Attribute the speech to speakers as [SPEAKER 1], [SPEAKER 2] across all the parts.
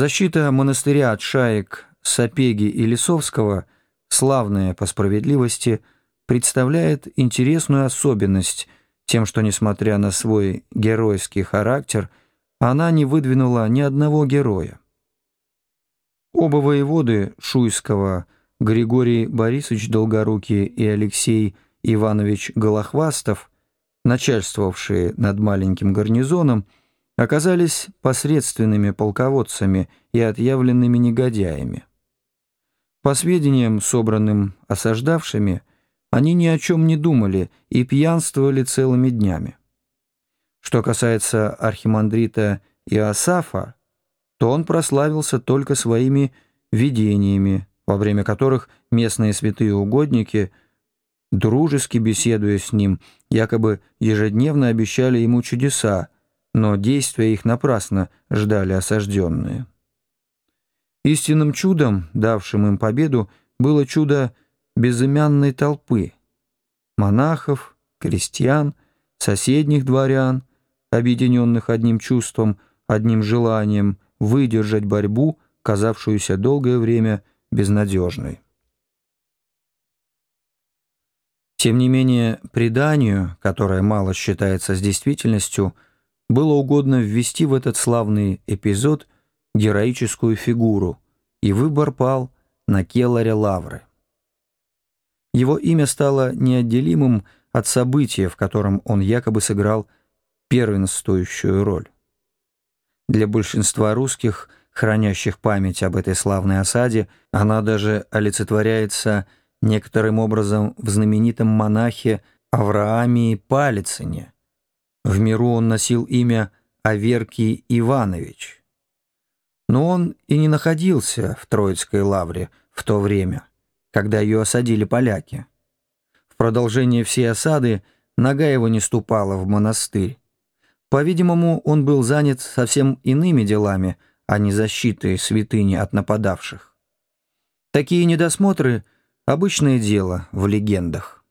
[SPEAKER 1] Защита монастыря от шаек Сапеги и Лисовского, славная по справедливости, представляет интересную особенность тем, что, несмотря на свой геройский характер, она не выдвинула ни одного героя. Оба воеводы Шуйского, Григорий Борисович Долгорукий и Алексей Иванович Голохвастов, начальствовавшие над маленьким гарнизоном, оказались посредственными полководцами и отъявленными негодяями. По сведениям, собранным осаждавшими, они ни о чем не думали и пьянствовали целыми днями. Что касается архимандрита Иосафа, то он прославился только своими видениями, во время которых местные святые угодники, дружески беседуя с ним, якобы ежедневно обещали ему чудеса, но действия их напрасно ждали осажденные. Истинным чудом, давшим им победу, было чудо безымянной толпы, монахов, крестьян, соседних дворян, объединенных одним чувством, одним желанием выдержать борьбу, казавшуюся долгое время безнадежной. Тем не менее, преданию, которое мало считается с действительностью, было угодно ввести в этот славный эпизод героическую фигуру, и выбор пал на Келларе Лавры. Его имя стало неотделимым от события, в котором он якобы сыграл первенствующую роль. Для большинства русских, хранящих память об этой славной осаде, она даже олицетворяется некоторым образом в знаменитом монахе Авраамии Палицыне. В миру он носил имя Аверкий Иванович. Но он и не находился в Троицкой лавре в то время когда ее осадили поляки. В продолжение всей осады нога его не ступала в монастырь. По-видимому, он был занят совсем иными делами, а не защитой святыни от нападавших. Такие недосмотры — обычное дело в легендах.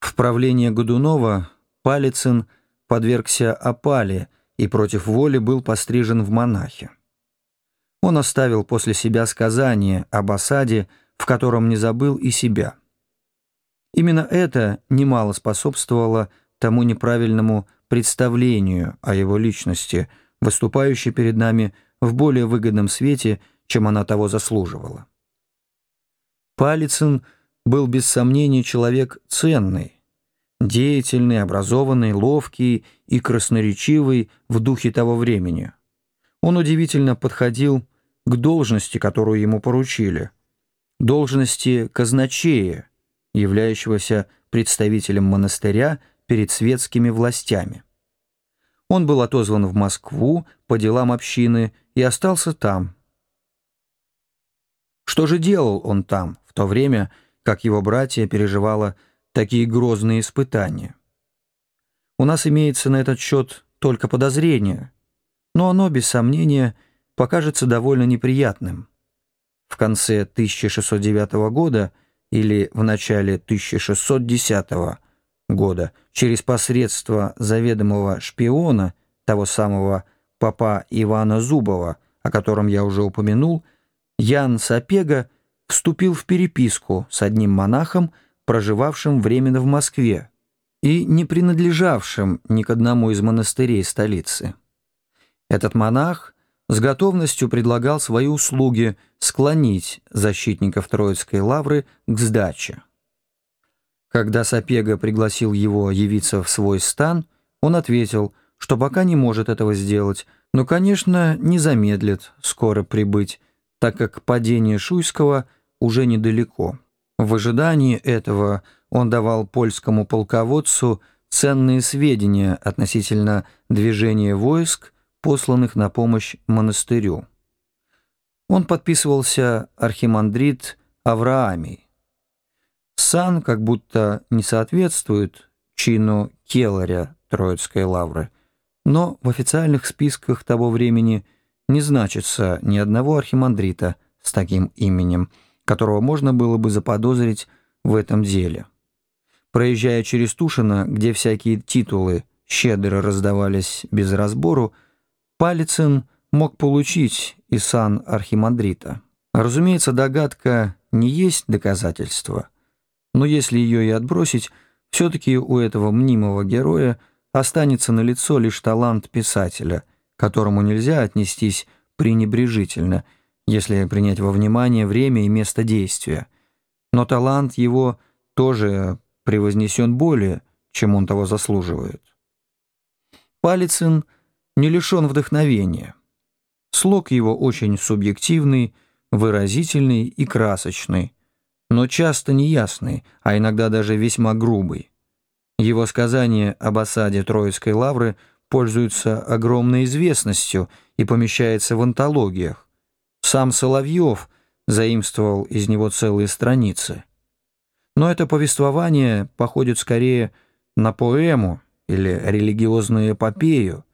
[SPEAKER 1] В правление Годунова Палицын подвергся опале и против воли был пострижен в монахи. Он оставил после себя сказание об осаде, в котором не забыл и себя. Именно это немало способствовало тому неправильному представлению о его личности, выступающей перед нами в более выгодном свете, чем она того заслуживала. Палицын был без сомнения человек ценный, деятельный, образованный, ловкий и красноречивый в духе того времени. Он удивительно подходил к должности, которую ему поручили, должности казначея, являющегося представителем монастыря перед светскими властями. Он был отозван в Москву по делам общины и остался там. Что же делал он там, в то время, как его братья переживало такие грозные испытания? У нас имеется на этот счет только подозрение, но оно, без сомнения, — покажется довольно неприятным. В конце 1609 года или в начале 1610 года через посредство заведомого шпиона, того самого папа Ивана Зубова, о котором я уже упомянул, Ян Сапега вступил в переписку с одним монахом, проживавшим временно в Москве и не принадлежавшим ни к одному из монастырей столицы. Этот монах с готовностью предлагал свои услуги склонить защитников Троицкой лавры к сдаче. Когда Сапега пригласил его явиться в свой стан, он ответил, что пока не может этого сделать, но, конечно, не замедлит скоро прибыть, так как падение Шуйского уже недалеко. В ожидании этого он давал польскому полководцу ценные сведения относительно движения войск посланных на помощь монастырю. Он подписывался архимандрит Авраамий. Сан как будто не соответствует чину келаря Троицкой лавры, но в официальных списках того времени не значится ни одного архимандрита с таким именем, которого можно было бы заподозрить в этом деле. Проезжая через Тушино, где всякие титулы щедро раздавались без разбору, Палицын мог получить и сан архимандрита. Разумеется, догадка не есть доказательство, но если ее и отбросить, все-таки у этого мнимого героя останется на лицо лишь талант писателя, которому нельзя отнестись пренебрежительно, если принять во внимание время и место действия. Но талант его тоже превознесен более, чем он того заслуживает. Палицын не лишен вдохновения. Слог его очень субъективный, выразительный и красочный, но часто неясный, а иногда даже весьма грубый. Его сказания об осаде Троицкой лавры пользуются огромной известностью и помещается в антологиях. Сам Соловьев заимствовал из него целые страницы. Но это повествование походит скорее на поэму или религиозную эпопею,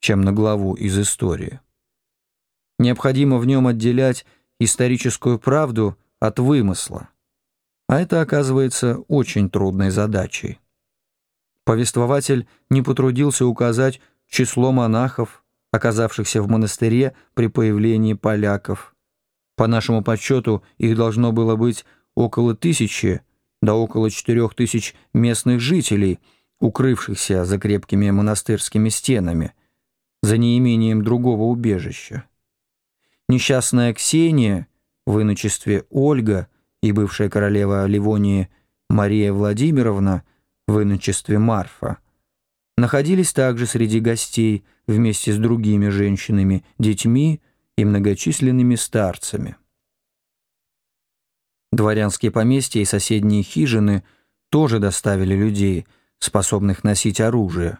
[SPEAKER 1] чем на главу из истории. Необходимо в нем отделять историческую правду от вымысла, а это оказывается очень трудной задачей. Повествователь не потрудился указать число монахов, оказавшихся в монастыре при появлении поляков. По нашему подсчету их должно было быть около тысячи до около четырех тысяч местных жителей, укрывшихся за крепкими монастырскими стенами, за неимением другого убежища. Несчастная Ксения, в иночестве Ольга и бывшая королева Ливонии Мария Владимировна в иночестве Марфа, находились также среди гостей вместе с другими женщинами, детьми и многочисленными старцами. Дворянские поместья и соседние хижины тоже доставили людей, способных носить оружие.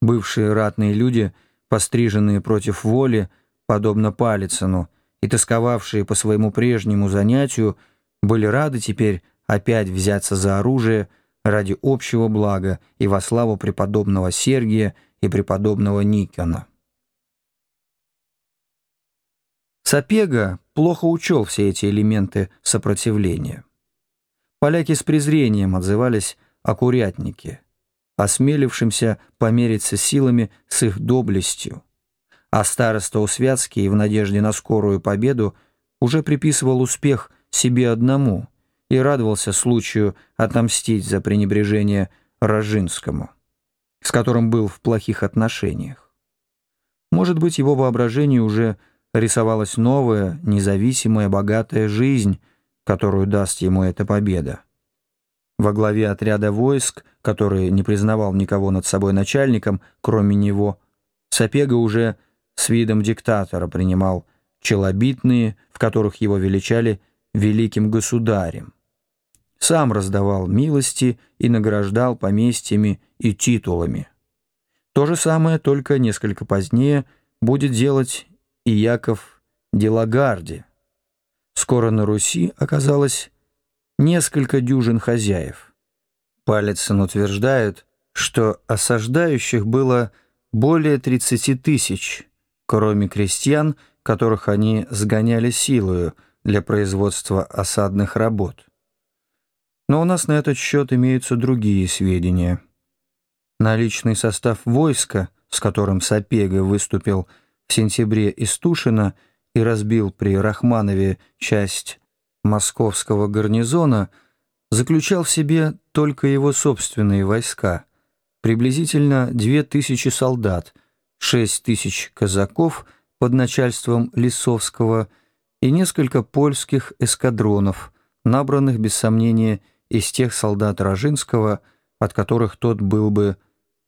[SPEAKER 1] Бывшие ратные люди, постриженные против воли, подобно Палицыну, и тосковавшие по своему прежнему занятию, были рады теперь опять взяться за оружие ради общего блага и во славу преподобного Сергия и преподобного Никона. Сапега плохо учел все эти элементы сопротивления. Поляки с презрением отзывались о курятнике, осмелившимся помериться силами с их доблестью, а староста Усвятский в надежде на скорую победу уже приписывал успех себе одному и радовался случаю отомстить за пренебрежение Рожинскому, с которым был в плохих отношениях. Может быть, его воображение уже рисовалась новая, независимая, богатая жизнь, которую даст ему эта победа. Во главе отряда войск, который не признавал никого над собой начальником, кроме него, Сапега уже с видом диктатора принимал челобитные, в которых его величали великим государем. Сам раздавал милости и награждал поместьями и титулами. То же самое, только несколько позднее, будет делать и Яков Делагарди. Скоро на Руси оказалось несколько дюжин хозяев. Палецин утверждает, что осаждающих было более 30 тысяч, кроме крестьян, которых они сгоняли силою для производства осадных работ. Но у нас на этот счет имеются другие сведения. Наличный состав войска, с которым Сапега выступил в сентябре из Тушина и разбил при Рахманове часть московского гарнизона, заключал в себе только его собственные войска, приблизительно две тысячи солдат – шесть тысяч казаков под начальством Лисовского и несколько польских эскадронов, набранных, без сомнения, из тех солдат Рожинского, от которых тот был бы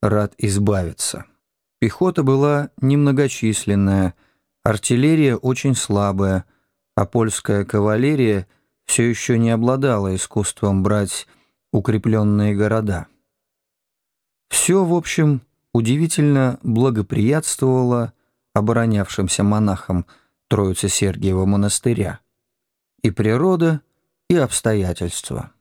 [SPEAKER 1] рад избавиться. Пехота была немногочисленная, артиллерия очень слабая, а польская кавалерия все еще не обладала искусством брать укрепленные города. Все, в общем, удивительно благоприятствовало оборонявшимся монахам Троицы Сергиева монастыря. И природа, и обстоятельства.